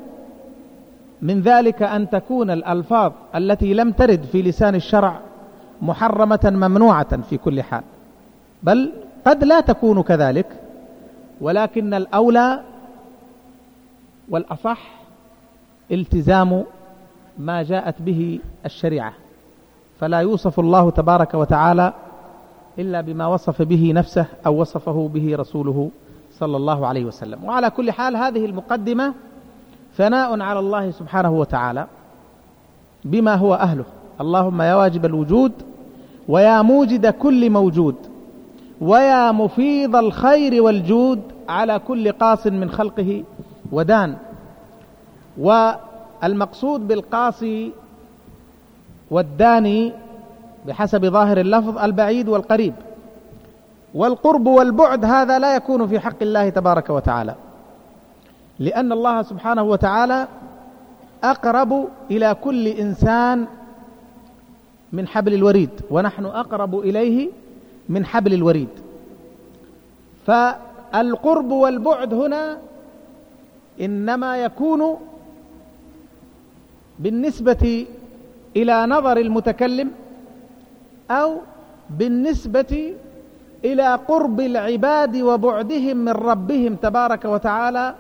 من ذلك أن تكون الألفاظ التي لم ترد في لسان الشرع محرمة ممنوعة في كل حال. بل قد لا تكون كذلك ولكن الأولى والأصح التزام ما جاءت به الشريعة. فلا يوصف الله تبارك وتعالى إلا بما وصف به نفسه أو وصفه به رسوله صلى الله عليه وسلم. وعلى كل حال هذه المقدمة ثناء على الله سبحانه وتعالى بما هو أهله. اللهم يا واجب الوجود ويا موجد كل موجود ويا مفيض الخير والجود على كل قاص من خلقه ودان. والمقصود بالقاصي والداني بحسب ظاهر اللفظ البعيد والقريب. والقرب والبعد هذا لا يكون في حق الله تبارك وتعالى. لأن الله سبحانه وتعالى أقرب إلى كل إنسان من حبل الوريد ونحن أقرب إليه من حبل الوريد. فالقرب والبعد هنا إنما يكون بالنسبة إلى نظر المتكلم أو بالنسبة إلى قرب العباد وبعدهم من ربهم تبارك وتعالى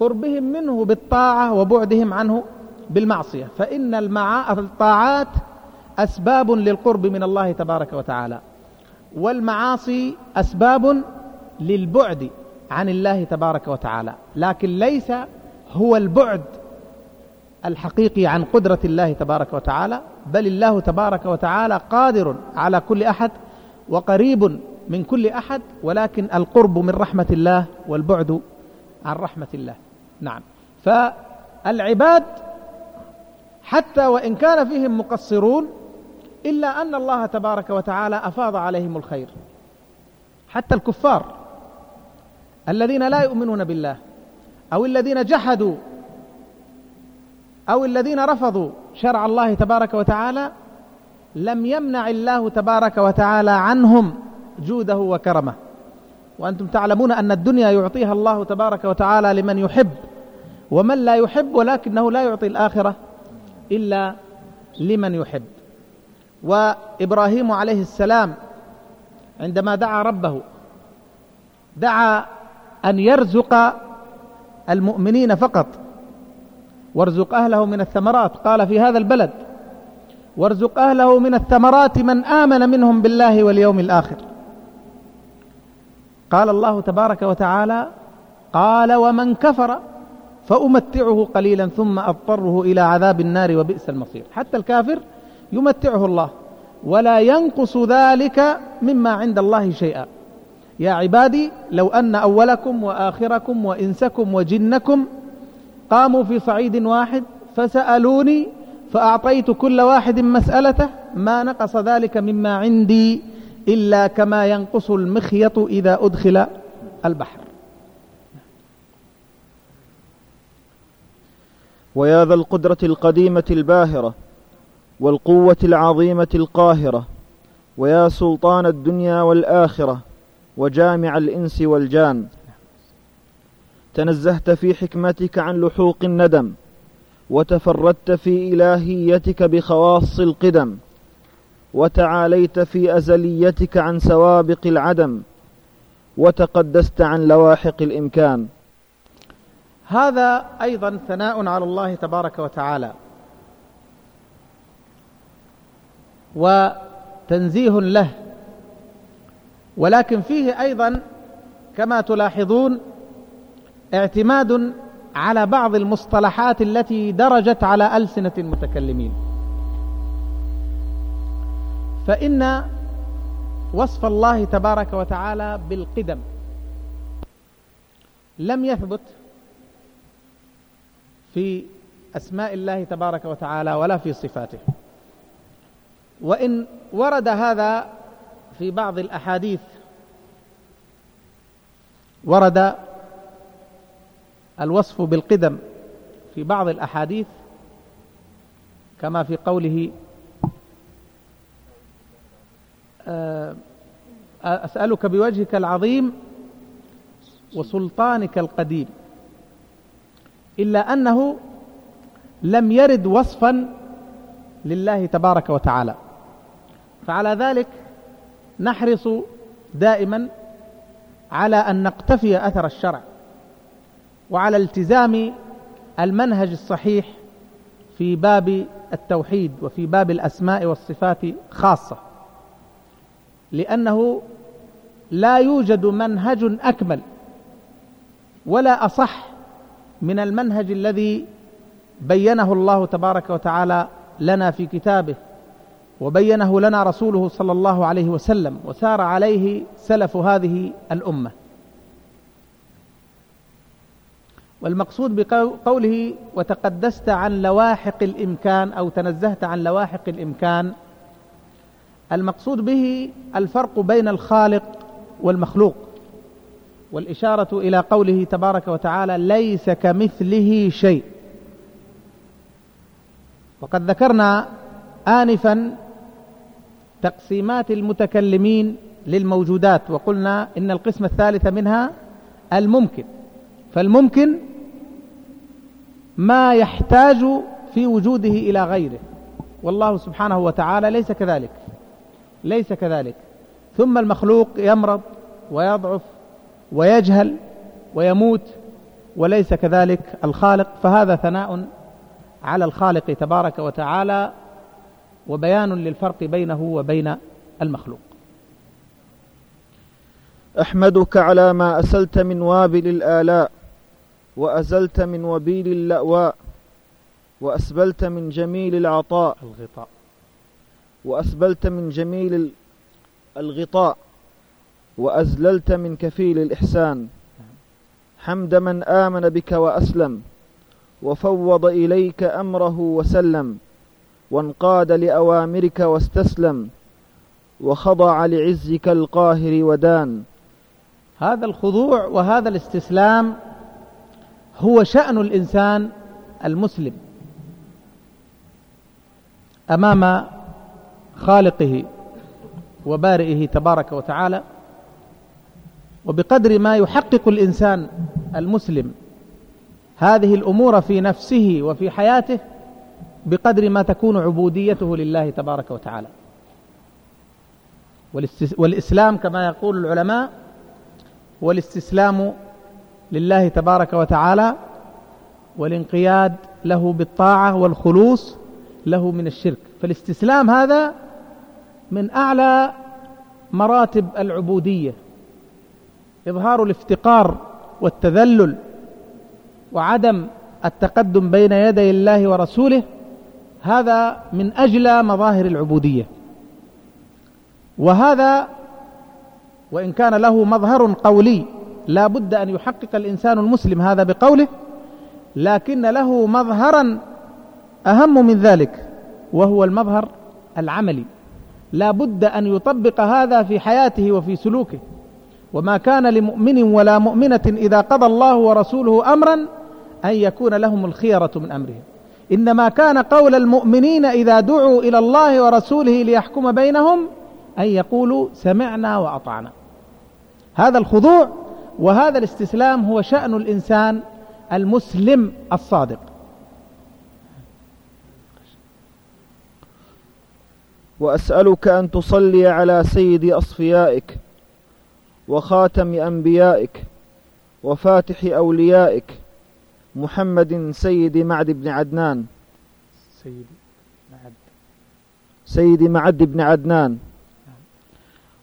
قربهم منه بالطاعة وبعدهم عنه بالمعصية فإن. الطاعات أسباب للقرب من الله تبارك وتعالى والمعاصي أسباب للبعد عن الله تبارك وتعالى لكن ليس هو البعد الحقيقي عن قدرة الله تبارك وتعالى بل الله تبارك وتعالى قادر على كل أحد وقريب من كل أحد ولكن القرب من رحمة الله والبعد عن رحمة الله. نعم. فالعباد حتى وإن كان فيهم مقصرون إلا أن الله تبارك وتعالى أفاض عليهم الخير. حتى الكفار الذين لا يؤمنون بالله أو الذين جحدوا أو الذين رفضوا شرع الله تبارك وتعالى لم يمنع الله تبارك وتعالى عنهم جوده وكرمه. وأنتم تعلمون أن الدنيا يعطيها الله تبارك وتعالى لمن يحب ومن لا يحب ولكنه لا يعطي الآخرة إلا لمن يحب. وإبراهيم عليه السلام عندما دعا ربه دعا أن يرزق المؤمنين فقط. وارزق أهله من الثمرات. قال في هذا البلد وارزق أهله من الثمرات من آمن منهم بالله واليوم الآخر. قال الله تبارك وتعالى قال ومن كفر فأمتعه قليلا ثم أضطره إلى عذاب النار وبئس المصير. حتى الكافر يمتعه الله ولا ينقص ذلك مما عند الله شيئا. يا عبادي لو أن أولكم وآخركم وإنسكم وجنكم قاموا في صعيد واحد فسألوني فأعطيت كل واحد مسألته ما نقص ذلك مما عندي إلا كما ينقص المخيط إذا أدخل البحر. ويا ذا القدرة القديمة الباهرة والقوة العظيمة القاهرة ويا سلطان الدنيا والآخرة وجامع الإنس والجان تنزهت في حكمتك عن لحوق الندم وتفردت في إلهيتك بخواص القدم وتعاليت في أزليتك عن سوابق العدم وتقدست عن لواحق الإمكان. هذا أيضا ثناء على الله تبارك وتعالى. وتنزيه له. ولكن فيه أيضا كما تلاحظون اعتماد على بعض المصطلحات التي درجت على ألسنة المتكلمين. فإن وصف الله تبارك وتعالى بالقدم. لم يثبت في أسماء الله تبارك وتعالى ولا في صفاته. وإن ورد هذا في بعض الأحاديث ورد الوصف بالقدم في بعض الأحاديث كما في قوله آه، أسألك بوجهك العظيم وسلطانك القديم إلا أنه لم يرد وصفا لله تبارك وتعالى. فعلى ذلك نحرص دائما على أن نقتفي أثر الشرع. وعلى التزام المنهج الصحيح في باب التوحيد وفي باب الأسماء والصفات خاصة. لأنه لا يوجد منهج أكمل ولا أصح من المنهج الذي بينه الله تبارك وتعالى لنا في كتابه وبينه لنا رسوله صلى الله عليه وسلم وسار عليه سلف هذه الأمة. والمقصود بقوله وتقدست عن لواحق الإمكان أو تنزهت عن لواحق الإمكان. المقصود به الفرق بين الخالق والمخلوق والإشارة إلى قوله تبارك وتعالى ليس كمثله شيء. وقد ذكرنا انفا تقسيمات المتكلمين للموجودات وقلنا إن القسم الثالث منها الممكن. فالممكن ما يحتاج في وجوده إلى غيره. والله سبحانه وتعالى ليس كذلك. ليس كذلك. ثم المخلوق يمرض ويضعف ويجهل ويموت وليس كذلك الخالق. فهذا ثناء على الخالق تبارك وتعالى وبيان للفرق بينه وبين المخلوق. أحمدك على ما أسلت من وابل الآلاء. وأزلت من وبيل اللأواء وأسبلت من جميل العطاء الغطاء. وأسبلت من جميل الغطاء وأزللت من كفيل الإحسان. حمد من آمن بك وأسلم وفوض إليك أمره وسلم وانقاد لأوامرك واستسلم وخضع لعزك القاهر ودان. هذا الخضوع وهذا الاستسلام هو شأن الإنسان المسلم أمام خالقه وبارئه تبارك وتعالى وبقدر ما يحقق الإنسان المسلم هذه الأمور في نفسه وفي حياته بقدر ما تكون عبوديته لله تبارك وتعالى. والإسلام كما يقول العلماء والاستسلام لله تبارك وتعالى والانقياد له بالطاعة والخلوص له من الشرك. فالاستسلام هذا من أعلى مراتب العبودية إظهار الافتقار والتذلل وعدم التقدم بين يدي الله ورسوله هذا من أجل مظاهر العبودية. وهذا وإن كان له مظهر قولي لا بد أن يحقق الإنسان المسلم هذا بقوله لكن له مظهرا أهم من ذلك وهو المظهر العملي. لا بد أن يطبق هذا في حياته وفي سلوكه. وما كان لمؤمن ولا مؤمنة إذا قضى الله ورسوله أمرا أن يكون لهم الخيرة من أمرهم. إنما كان قول المؤمنين إذا دعوا إلى الله ورسوله ليحكم بينهم أن يقولوا سمعنا وأطعنا. هذا الخضوع وهذا الاستسلام هو شأن الإنسان المسلم الصادق. وأسألك أن تصلي على سيد أصفيائك وخاتم أنبيائك وفاتح أوليائك محمد سيد معد بن عدنان. سيد معد. سيد معد بن عدنان.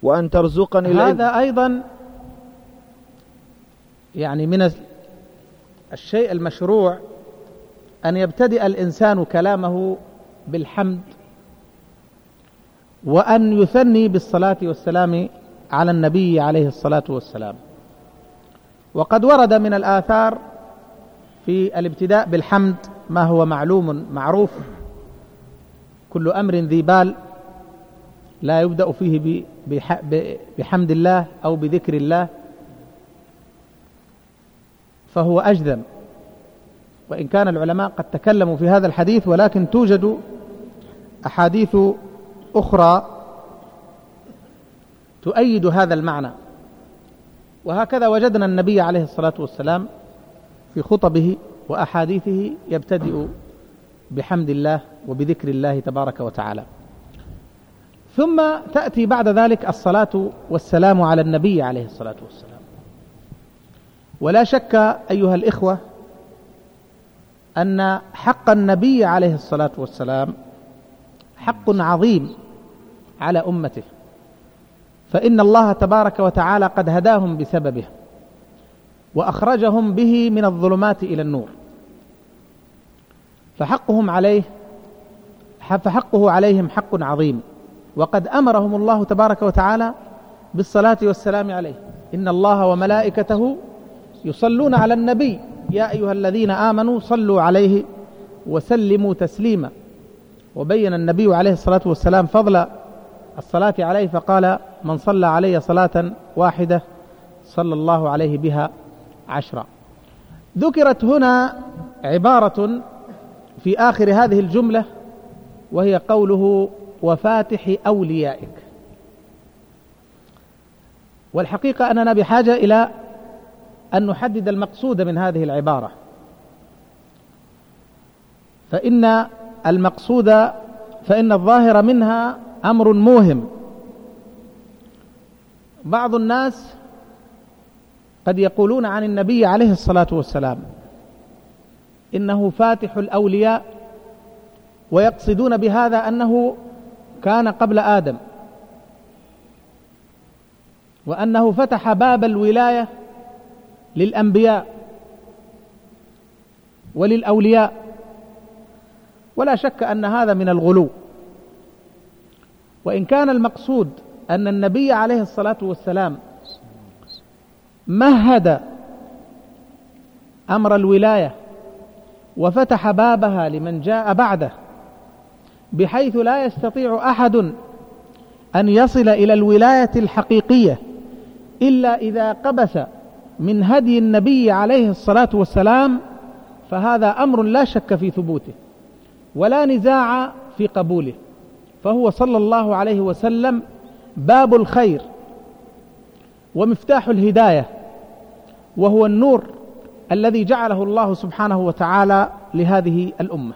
وأن ترزقني هذا أيضا يعني من الشيء المشروع أن يبتدئ الإنسان كلامه بالحمد وأن يثني بالصلاة والسلام على النبي عليه الصلاة والسلام. وقد ورد من الآثار في الابتداء بالحمد ما هو معلوم معروف. كل أمر ذي بال لا يبدأ فيه بحمد الله أو بذكر الله. فهو أجذم وإن كان العلماء قد تكلموا في هذا الحديث ولكن توجد أحاديث أخرى تؤيد هذا المعنى. وهكذا وجدنا النبي عليه الصلاة والسلام في خطبه وأحاديثه يبتدئ بحمد الله وبذكر الله تبارك وتعالى. ثم تأتي بعد ذلك الصلاة والسلام على النبي عليه الصلاة والسلام. ولا شك أيها الإخوة أن حق النبي عليه الصلاة والسلام حق عظيم على أمته فإن الله تبارك وتعالى قد هداهم بسببه وأخرجهم به من الظلمات إلى النور. فحقهم عليه فحقه عليهم حق عظيم وقد أمرهم الله تبارك وتعالى بالصلاة والسلام عليه. إن الله وملائكته يصلون على النبي. يا أيها الذين آمنوا صلوا عليه وسلموا تسليما. وبين النبي عليه الصلاة والسلام فضل الصلاة عليه فقال من صلى علي صلاة واحدة صلى الله عليه بها عشرا ذكرت هنا عبارة في آخر هذه الجملة وهي قوله وفاتح أوليائك. والحقيقة أننا بحاجة إلى أن نحدد المقصود من هذه العبارة. فإن المقصود فإن الظاهر منها أمر موهم. بعض الناس قد يقولون عن النبي عليه الصلاة والسلام إنه فاتح الأولياء ويقصدون بهذا أنه كان قبل آدم وأنه فتح باب الولاية للأنبياء وللأولياء. ولا شك أن هذا من الغلو. وإن كان المقصود أن النبي عليه الصلاة والسلام مهد أمر الولاية وفتح بابها لمن جاء بعده بحيث لا يستطيع أحد أن يصل إلى الولاية الحقيقية إلا إذا قبس من هدي النبي عليه الصلاة والسلام فهذا أمر لا شك في ثبوته ولا نزاع في قبوله فهو صلى الله عليه وسلم باب الخير ومفتاح الهداية وهو النور الذي جعله الله سبحانه وتعالى لهذه الأمة.